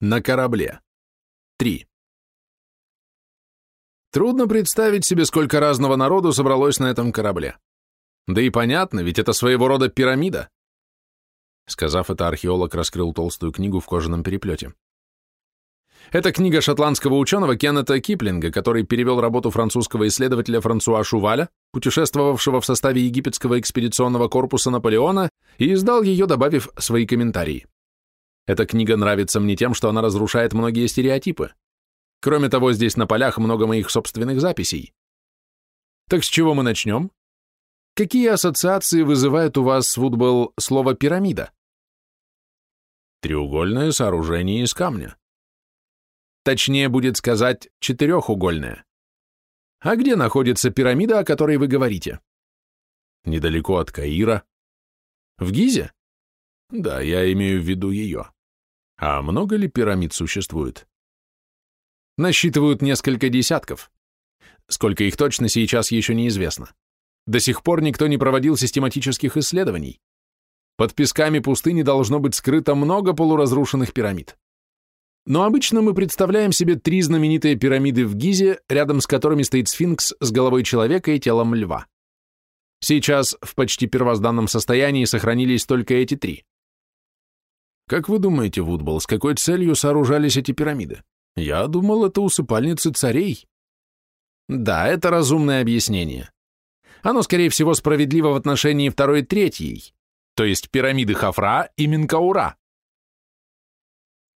На корабле. 3. Трудно представить себе, сколько разного народу собралось на этом корабле. Да и понятно, ведь это своего рода пирамида. Сказав это, археолог раскрыл толстую книгу в кожаном переплете. Это книга шотландского ученого Кеннета Киплинга, который перевел работу французского исследователя Франсуа Шуваля, путешествовавшего в составе египетского экспедиционного корпуса Наполеона, и издал ее, добавив свои комментарии. Эта книга нравится мне тем, что она разрушает многие стереотипы. Кроме того, здесь на полях много моих собственных записей. Так с чего мы начнем? Какие ассоциации вызывает у вас, футбол, слово «пирамида»? Треугольное сооружение из камня. Точнее будет сказать четырехугольное. А где находится пирамида, о которой вы говорите? Недалеко от Каира. В Гизе? Да, я имею в виду ее. А много ли пирамид существует? Насчитывают несколько десятков. Сколько их точно сейчас еще неизвестно. До сих пор никто не проводил систематических исследований. Под песками пустыни должно быть скрыто много полуразрушенных пирамид. Но обычно мы представляем себе три знаменитые пирамиды в Гизе, рядом с которыми стоит сфинкс с головой человека и телом льва. Сейчас в почти первозданном состоянии сохранились только эти три. Как вы думаете, Вудбол, с какой целью сооружались эти пирамиды? Я думал, это усыпальницы царей. Да, это разумное объяснение. Оно, скорее всего, справедливо в отношении второй и третьей, то есть пирамиды Хафра и Минкаура.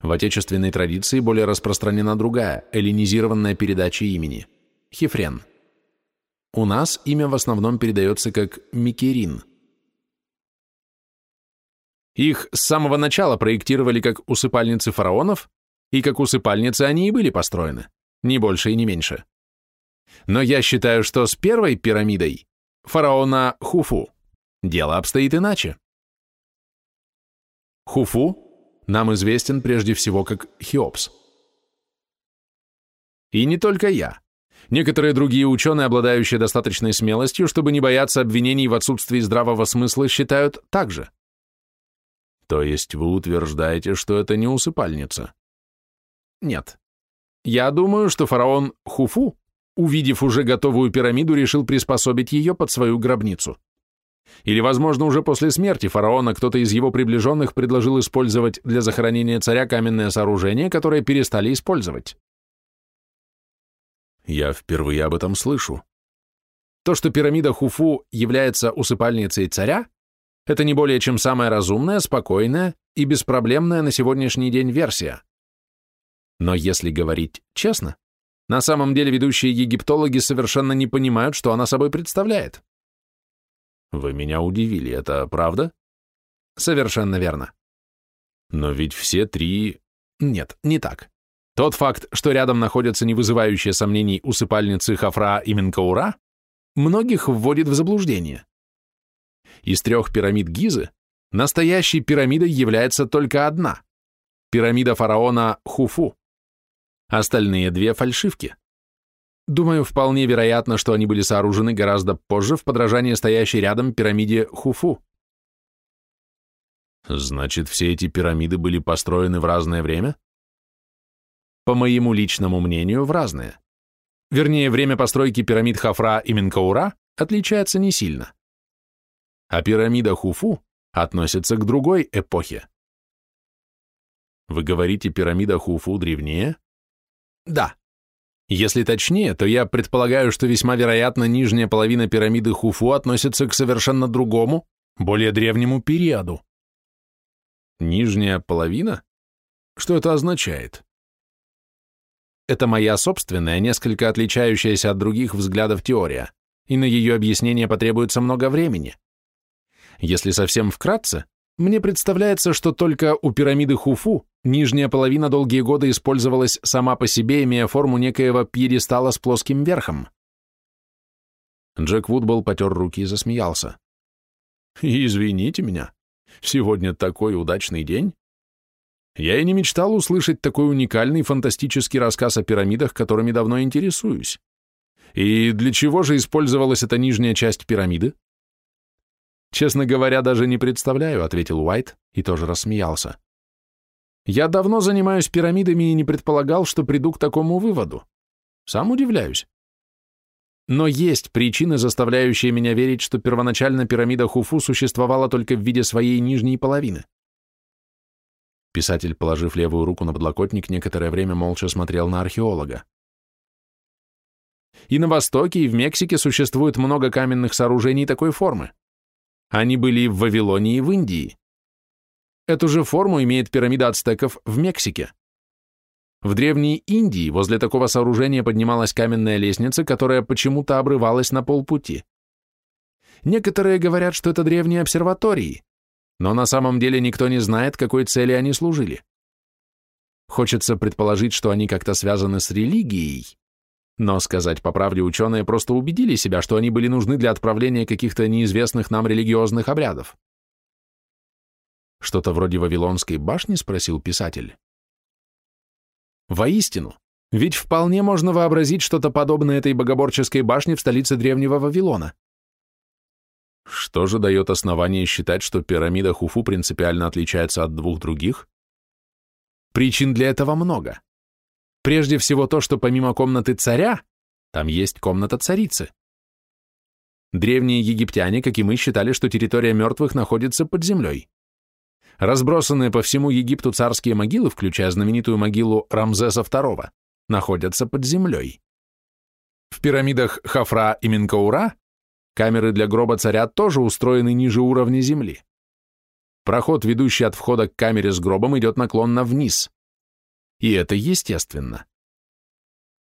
В отечественной традиции более распространена другая, эллинизированная передача имени – Хефрен. У нас имя в основном передается как Микерин. Их с самого начала проектировали как усыпальницы фараонов, и как усыпальницы они и были построены, ни больше и не меньше. Но я считаю, что с первой пирамидой, фараона Хуфу, дело обстоит иначе. Хуфу нам известен прежде всего как Хеопс. И не только я. Некоторые другие ученые, обладающие достаточной смелостью, чтобы не бояться обвинений в отсутствии здравого смысла, считают так же. То есть вы утверждаете, что это не усыпальница? Нет. Я думаю, что фараон Хуфу, увидев уже готовую пирамиду, решил приспособить ее под свою гробницу. Или, возможно, уже после смерти фараона кто-то из его приближенных предложил использовать для захоронения царя каменное сооружение, которое перестали использовать. Я впервые об этом слышу. То, что пирамида Хуфу является усыпальницей царя, это не более чем самая разумная, спокойная и беспроблемная на сегодняшний день версия. Но если говорить честно, на самом деле ведущие египтологи совершенно не понимают, что она собой представляет. Вы меня удивили, это правда? Совершенно верно. Но ведь все три... Нет, не так. Тот факт, что рядом находятся не вызывающие сомнений усыпальницы Хафра и Менкаура, многих вводит в заблуждение. Из трех пирамид Гизы настоящей пирамидой является только одна – пирамида фараона Хуфу. Остальные две – фальшивки. Думаю, вполне вероятно, что они были сооружены гораздо позже в подражании стоящей рядом пирамиде Хуфу. Значит, все эти пирамиды были построены в разное время? По моему личному мнению, в разное. Вернее, время постройки пирамид Хафра и Менкаура отличается не сильно. А пирамида Хуфу относится к другой эпохе. Вы говорите, пирамида Хуфу древнее? Да. Если точнее, то я предполагаю, что весьма вероятно нижняя половина пирамиды Хуфу относится к совершенно другому, более древнему периоду. Нижняя половина? Что это означает? Это моя собственная, несколько отличающаяся от других взглядов теория, и на ее объяснение потребуется много времени. Если совсем вкратце, мне представляется, что только у пирамиды Хуфу Нижняя половина долгие годы использовалась сама по себе, имея форму некоего пьедестала с плоским верхом. Джек Вудболл потер руки и засмеялся. «Извините меня, сегодня такой удачный день. Я и не мечтал услышать такой уникальный фантастический рассказ о пирамидах, которыми давно интересуюсь. И для чего же использовалась эта нижняя часть пирамиды?» «Честно говоря, даже не представляю», — ответил Уайт и тоже рассмеялся. Я давно занимаюсь пирамидами и не предполагал, что приду к такому выводу. Сам удивляюсь. Но есть причины, заставляющие меня верить, что первоначально пирамида Хуфу существовала только в виде своей нижней половины. Писатель, положив левую руку на подлокотник, некоторое время молча смотрел на археолога. И на Востоке, и в Мексике существует много каменных сооружений такой формы. Они были и в Вавилоне, и в Индии. Эту же форму имеет пирамида ацтеков в Мексике. В Древней Индии возле такого сооружения поднималась каменная лестница, которая почему-то обрывалась на полпути. Некоторые говорят, что это древние обсерватории, но на самом деле никто не знает, какой цели они служили. Хочется предположить, что они как-то связаны с религией, но сказать по правде ученые просто убедили себя, что они были нужны для отправления каких-то неизвестных нам религиозных обрядов. Что-то вроде Вавилонской башни, спросил писатель. Воистину, ведь вполне можно вообразить что-то подобное этой богоборческой башне в столице древнего Вавилона. Что же дает основание считать, что пирамида Хуфу принципиально отличается от двух других? Причин для этого много. Прежде всего то, что помимо комнаты царя, там есть комната царицы. Древние египтяне, как и мы, считали, что территория мертвых находится под землей. Разбросанные по всему Египту царские могилы, включая знаменитую могилу Рамзеса II, находятся под землей. В пирамидах Хафра и Минкаура камеры для гроба царя тоже устроены ниже уровня земли. Проход, ведущий от входа к камере с гробом, идет наклонно вниз. И это естественно.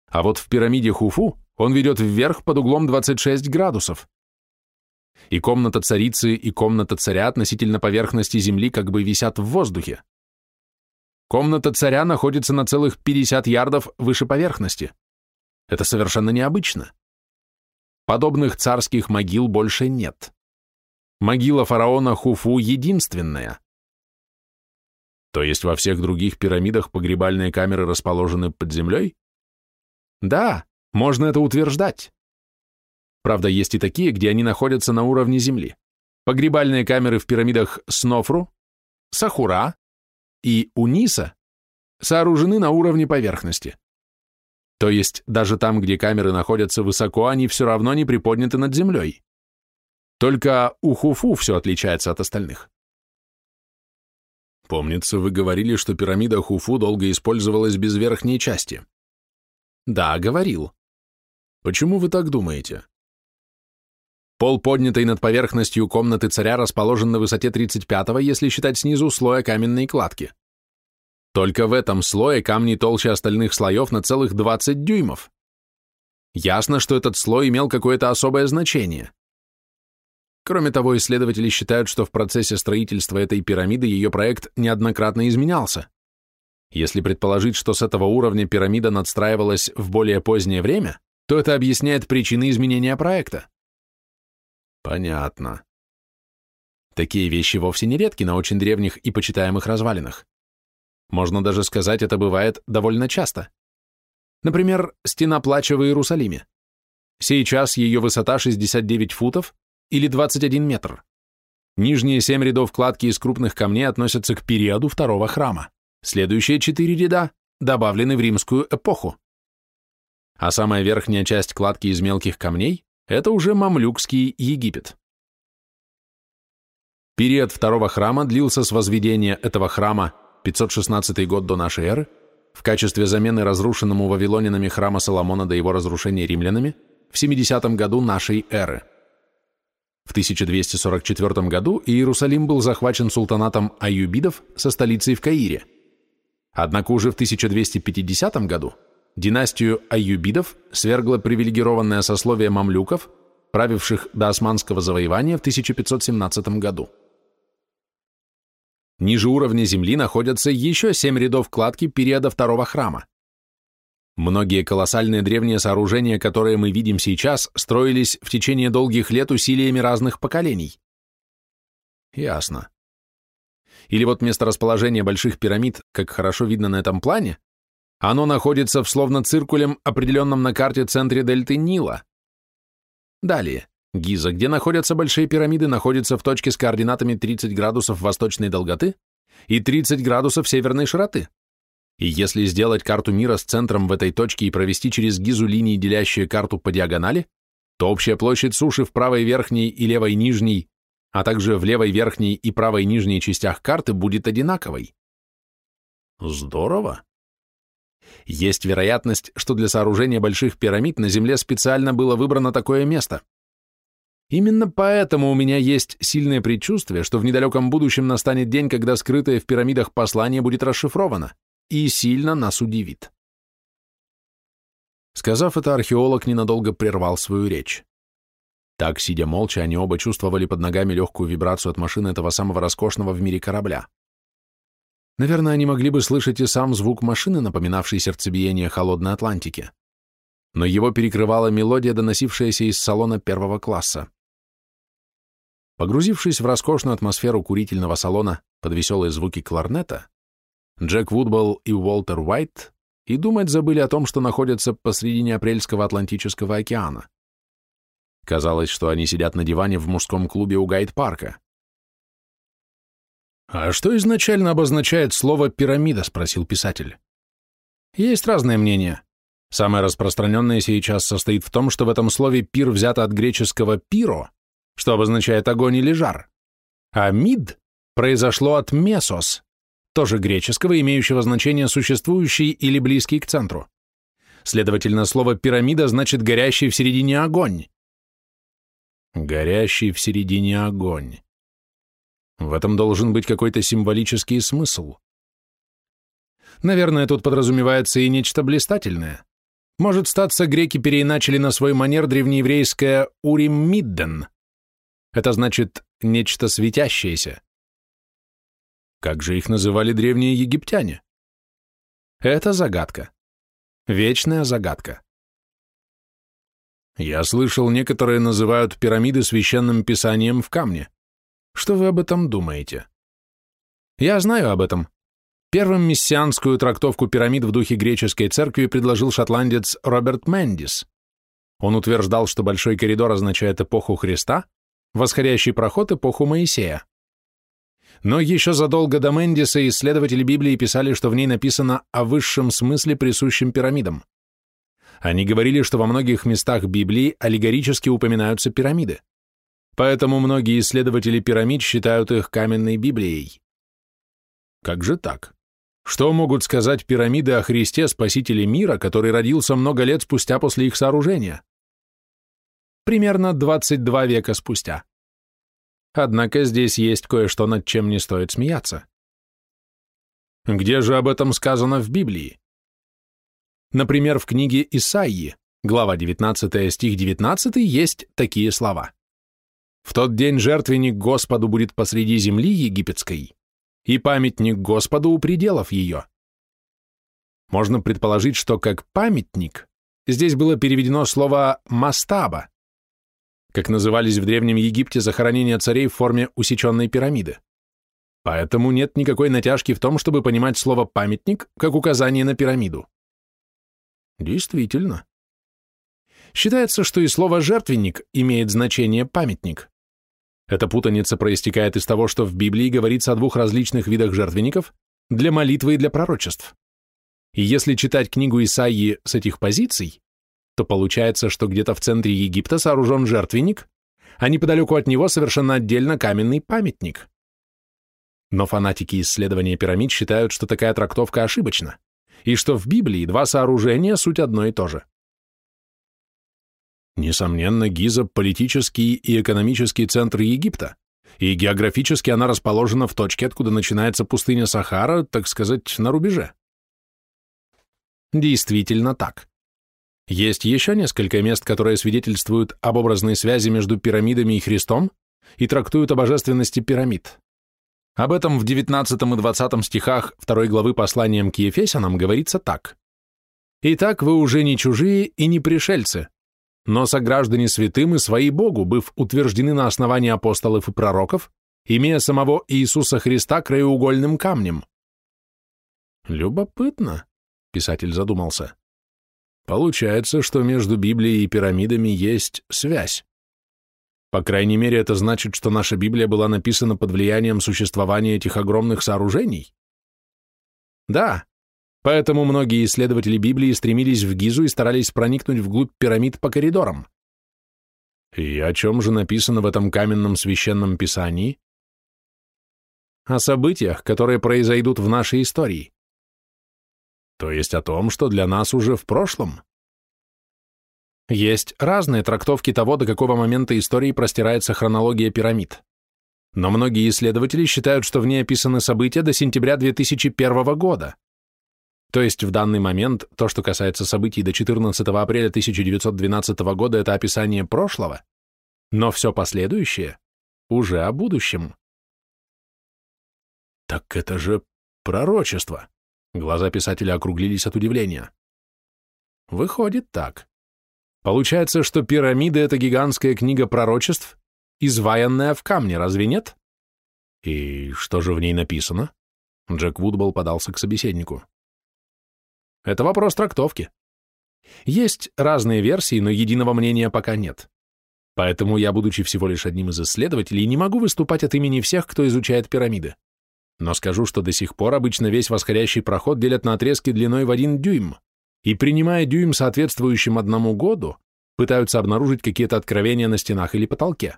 А вот в пирамиде Хуфу он ведет вверх под углом 26 градусов и комната царицы, и комната царя относительно поверхности земли как бы висят в воздухе. Комната царя находится на целых 50 ярдов выше поверхности. Это совершенно необычно. Подобных царских могил больше нет. Могила фараона Хуфу единственная. То есть во всех других пирамидах погребальные камеры расположены под землей? Да, можно это утверждать. Правда, есть и такие, где они находятся на уровне земли. Погребальные камеры в пирамидах Снофру, Сахура и Униса сооружены на уровне поверхности. То есть даже там, где камеры находятся высоко, они все равно не приподняты над землей. Только у Хуфу все отличается от остальных. Помнится, вы говорили, что пирамида Хуфу долго использовалась без верхней части. Да, говорил. Почему вы так думаете? Пол, поднятый над поверхностью комнаты царя, расположен на высоте 35-го, если считать снизу слоя каменной кладки. Только в этом слое камни толще остальных слоев на целых 20 дюймов. Ясно, что этот слой имел какое-то особое значение. Кроме того, исследователи считают, что в процессе строительства этой пирамиды ее проект неоднократно изменялся. Если предположить, что с этого уровня пирамида надстраивалась в более позднее время, то это объясняет причины изменения проекта. Понятно. Такие вещи вовсе не редки на очень древних и почитаемых развалинах. Можно даже сказать, это бывает довольно часто. Например, стена плача в Иерусалиме. Сейчас ее высота 69 футов или 21 метр. Нижние семь рядов кладки из крупных камней относятся к периоду второго храма. Следующие четыре ряда добавлены в римскую эпоху. А самая верхняя часть кладки из мелких камней это уже мамлюкский Египет. Период второго храма длился с возведения этого храма 516 год до нашей эры в качестве замены разрушенному вавилонянами храма Соломона до его разрушения римлянами в 70 году нашей эры. В 1244 году Иерусалим был захвачен султанатом Аюбидов со столицей в Каире. Однако уже в 1250 году Династию Аюбидов свергло привилегированное сословие мамлюков, правивших до османского завоевания в 1517 году. Ниже уровня земли находятся еще семь рядов кладки периода второго храма. Многие колоссальные древние сооружения, которые мы видим сейчас, строились в течение долгих лет усилиями разных поколений. Ясно. Или вот место расположения больших пирамид, как хорошо видно на этом плане, оно находится в словно циркулем, определенном на карте центре дельты Нила. Далее. Гиза, где находятся большие пирамиды, находится в точке с координатами 30 градусов восточной долготы и 30 градусов северной широты. И если сделать карту мира с центром в этой точке и провести через гизу линии, делящие карту по диагонали, то общая площадь суши в правой верхней и левой нижней, а также в левой верхней и правой нижней частях карты будет одинаковой. Здорово. Есть вероятность, что для сооружения больших пирамид на Земле специально было выбрано такое место. Именно поэтому у меня есть сильное предчувствие, что в недалеком будущем настанет день, когда скрытое в пирамидах послание будет расшифровано и сильно нас удивит. Сказав это, археолог ненадолго прервал свою речь. Так, сидя молча, они оба чувствовали под ногами легкую вибрацию от машины этого самого роскошного в мире корабля. Наверное, они могли бы слышать и сам звук машины, напоминавший сердцебиение холодной Атлантики. Но его перекрывала мелодия, доносившаяся из салона первого класса. Погрузившись в роскошную атмосферу курительного салона под веселые звуки кларнета, Джек Вудболл и Уолтер Уайт и думать забыли о том, что находятся посредине апрельского Атлантического океана. Казалось, что они сидят на диване в мужском клубе у Гайд-парка. «А что изначально обозначает слово «пирамида»?» — спросил писатель. Есть разные мнения. Самое распространенное сейчас состоит в том, что в этом слове «пир» взято от греческого «пиро», что обозначает огонь или жар. А «мид» произошло от «месос», тоже греческого, имеющего значение «существующий» или «близкий к центру». Следовательно, слово «пирамида» значит «горящий в середине огонь». Горящий в середине огонь. В этом должен быть какой-то символический смысл. Наверное, тут подразумевается и нечто блистательное. Может, статься греки переиначили на свой манер древнееврейское «урим мидден», это значит нечто светящееся. Как же их называли древние египтяне? Это загадка. Вечная загадка. Я слышал, некоторые называют пирамиды священным писанием в камне. Что вы об этом думаете? Я знаю об этом. Первым мессианскую трактовку пирамид в духе греческой церкви предложил шотландец Роберт Мендис. Он утверждал, что Большой коридор означает эпоху Христа, восходящий проход эпоху Моисея. Но еще задолго до Мендиса исследователи Библии писали, что в ней написано о высшем смысле, присущем пирамидам. Они говорили, что во многих местах Библии аллегорически упоминаются пирамиды. Поэтому многие исследователи пирамид считают их каменной Библией. Как же так? Что могут сказать пирамиды о Христе, Спасителе мира, который родился много лет спустя после их сооружения? примерно 22 века спустя. Однако здесь есть кое-что, над чем не стоит смеяться. Где же об этом сказано в Библии? Например, в книге Исаии, глава 19, стих 19, есть такие слова. «В тот день жертвенник Господу будет посреди земли египетской, и памятник Господу у пределов ее». Можно предположить, что как памятник здесь было переведено слово «мастаба», как назывались в Древнем Египте захоронения царей в форме усеченной пирамиды. Поэтому нет никакой натяжки в том, чтобы понимать слово «памятник» как указание на пирамиду. Действительно. Считается, что и слово «жертвенник» имеет значение «памятник». Эта путаница проистекает из того, что в Библии говорится о двух различных видах жертвенников для молитвы и для пророчеств. И если читать книгу Исаии с этих позиций, то получается, что где-то в центре Египта сооружен жертвенник, а неподалеку от него совершенно отдельно каменный памятник. Но фанатики исследования пирамид считают, что такая трактовка ошибочна, и что в Библии два сооружения – суть одно и то же. Несомненно, Гиза – политический и экономический центр Египта, и географически она расположена в точке, откуда начинается пустыня Сахара, так сказать, на рубеже. Действительно так. Есть еще несколько мест, которые свидетельствуют об образной связи между пирамидами и Христом и трактуют о божественности пирамид. Об этом в 19 и 20 стихах второй главы посланием к Ефесянам говорится так. «Итак, вы уже не чужие и не пришельцы, но сограждане святым и свои Богу, быв утверждены на основании апостолов и пророков, имея самого Иисуса Христа краеугольным камнем». «Любопытно», — писатель задумался. Получается, что между Библией и пирамидами есть связь. По крайней мере, это значит, что наша Библия была написана под влиянием существования этих огромных сооружений? Да, поэтому многие исследователи Библии стремились в Гизу и старались проникнуть вглубь пирамид по коридорам. И о чем же написано в этом каменном священном писании? О событиях, которые произойдут в нашей истории. То есть о том, что для нас уже в прошлом. Есть разные трактовки того, до какого момента истории простирается хронология пирамид. Но многие исследователи считают, что в ней описаны события до сентября 2001 года. То есть в данный момент то, что касается событий до 14 апреля 1912 года, это описание прошлого, но все последующее уже о будущем. Так это же пророчество. Глаза писателя округлились от удивления. Выходит так. Получается, что пирамида — это гигантская книга пророчеств, изваянная в камне, разве нет? И что же в ней написано? Джек Вудбол подался к собеседнику. Это вопрос трактовки. Есть разные версии, но единого мнения пока нет. Поэтому я, будучи всего лишь одним из исследователей, не могу выступать от имени всех, кто изучает пирамиды. Но скажу, что до сих пор обычно весь восходящий проход делят на отрезки длиной в один дюйм и, принимая дюйм, соответствующим одному году, пытаются обнаружить какие-то откровения на стенах или потолке.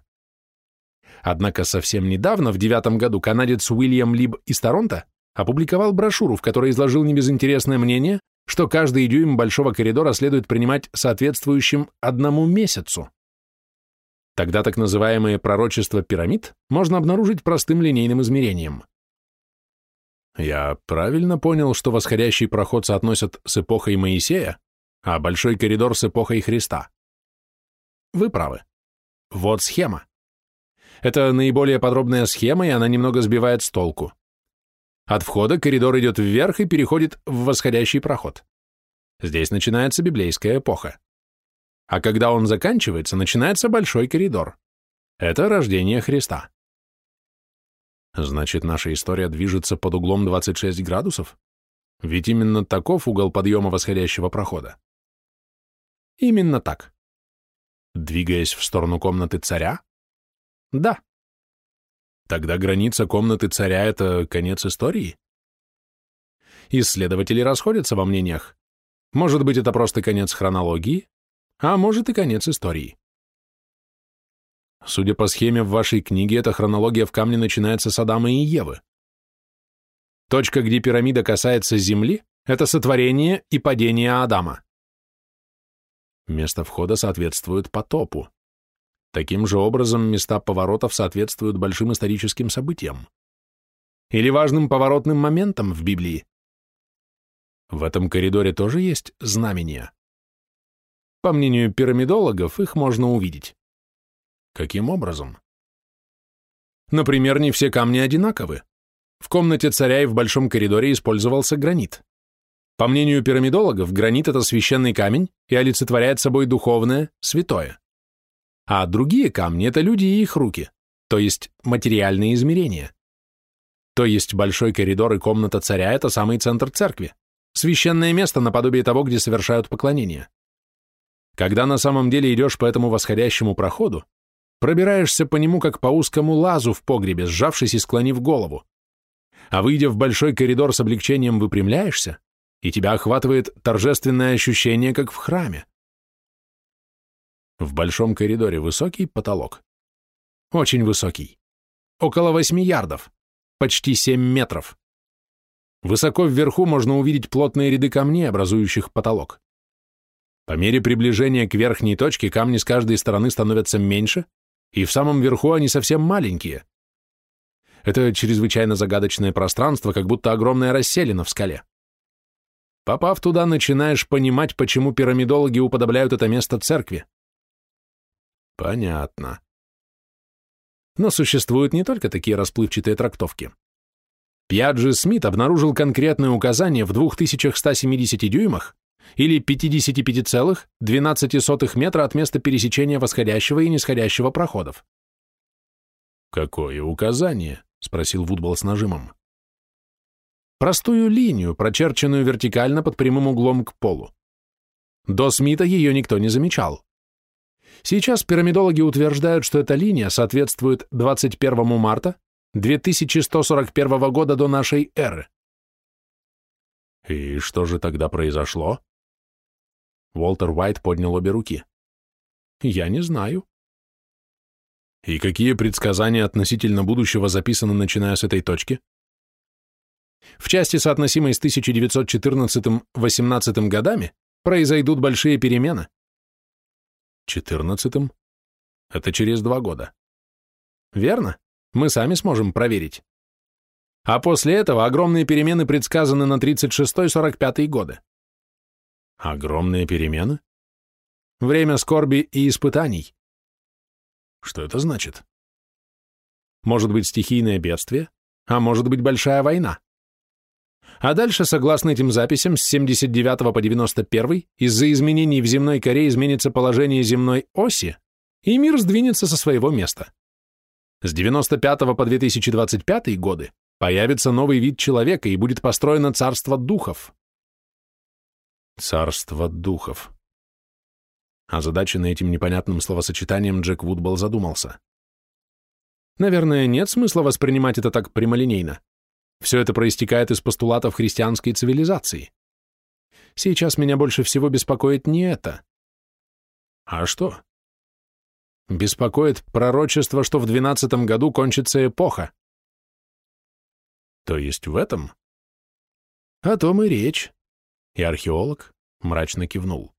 Однако совсем недавно, в девятом году, канадец Уильям Либ из Торонто опубликовал брошюру, в которой изложил небезынтересное мнение, что каждый дюйм большого коридора следует принимать соответствующим одному месяцу. Тогда так называемые пророчества пирамид можно обнаружить простым линейным измерением. Я правильно понял, что восходящий проход соотносят с эпохой Моисея, а большой коридор с эпохой Христа? Вы правы. Вот схема. Это наиболее подробная схема, и она немного сбивает с толку. От входа коридор идет вверх и переходит в восходящий проход. Здесь начинается библейская эпоха. А когда он заканчивается, начинается большой коридор. Это рождение Христа. Значит, наша история движется под углом 26 градусов? Ведь именно таков угол подъема восходящего прохода. Именно так. Двигаясь в сторону комнаты царя? Да. Тогда граница комнаты царя — это конец истории? Исследователи расходятся во мнениях. Может быть, это просто конец хронологии, а может и конец истории. Судя по схеме в вашей книге, эта хронология в камне начинается с Адама и Евы. Точка, где пирамида касается Земли, это сотворение и падение Адама. Место входа соответствует потопу. Таким же образом места поворотов соответствуют большим историческим событиям. Или важным поворотным моментам в Библии. В этом коридоре тоже есть знамения. По мнению пирамидологов, их можно увидеть. Каким образом? Например, не все камни одинаковы. В комнате царя и в большом коридоре использовался гранит. По мнению пирамидологов, гранит – это священный камень и олицетворяет собой духовное, святое. А другие камни – это люди и их руки, то есть материальные измерения. То есть большой коридор и комната царя – это самый центр церкви, священное место наподобие того, где совершают поклонение. Когда на самом деле идешь по этому восходящему проходу, Пробираешься по нему, как по узкому лазу в погребе, сжавшись и склонив голову. А выйдя в большой коридор с облегчением, выпрямляешься, и тебя охватывает торжественное ощущение, как в храме. В большом коридоре высокий потолок. Очень высокий. Около восьми ярдов. Почти семь метров. Высоко вверху можно увидеть плотные ряды камней, образующих потолок. По мере приближения к верхней точке камни с каждой стороны становятся меньше, и в самом верху они совсем маленькие. Это чрезвычайно загадочное пространство, как будто огромная расселена в скале. Попав туда, начинаешь понимать, почему пирамидологи уподобляют это место церкви. Понятно. Но существуют не только такие расплывчатые трактовки. Пьяджи Смит обнаружил конкретные указания в 2170 дюймах, или 55,12 метра от места пересечения восходящего и нисходящего проходов. «Какое указание?» — спросил Вудбол с нажимом. «Простую линию, прочерченную вертикально под прямым углом к полу. До Смита ее никто не замечал. Сейчас пирамидологи утверждают, что эта линия соответствует 21 марта 2141 года до нашей эры. И что же тогда произошло? Уолтер Уайт поднял обе руки. Я не знаю. И какие предсказания относительно будущего записаны, начиная с этой точки? В части, соотносимой с 1914-18 годами, произойдут большие перемены. 14 Это через два года. Верно? Мы сами сможем проверить. А после этого огромные перемены предсказаны на 36-45 годы. Огромные перемены? Время скорби и испытаний. Что это значит? Может быть стихийное бедствие, а может быть большая война. А дальше, согласно этим записям, с 79 по 91 из-за изменений в земной коре изменится положение земной оси, и мир сдвинется со своего места. С 95 по 2025 годы появится новый вид человека и будет построено царство духов. Царство духов. Озадаченный этим непонятным словосочетанием, Джек Вудбелл задумался. Наверное, нет смысла воспринимать это так прямолинейно. Все это проистекает из постулатов христианской цивилизации. Сейчас меня больше всего беспокоит не это. А что? Беспокоит пророчество, что в двенадцатом году кончится эпоха. То есть в этом? О том и речь. И археолог мрачно кивнул.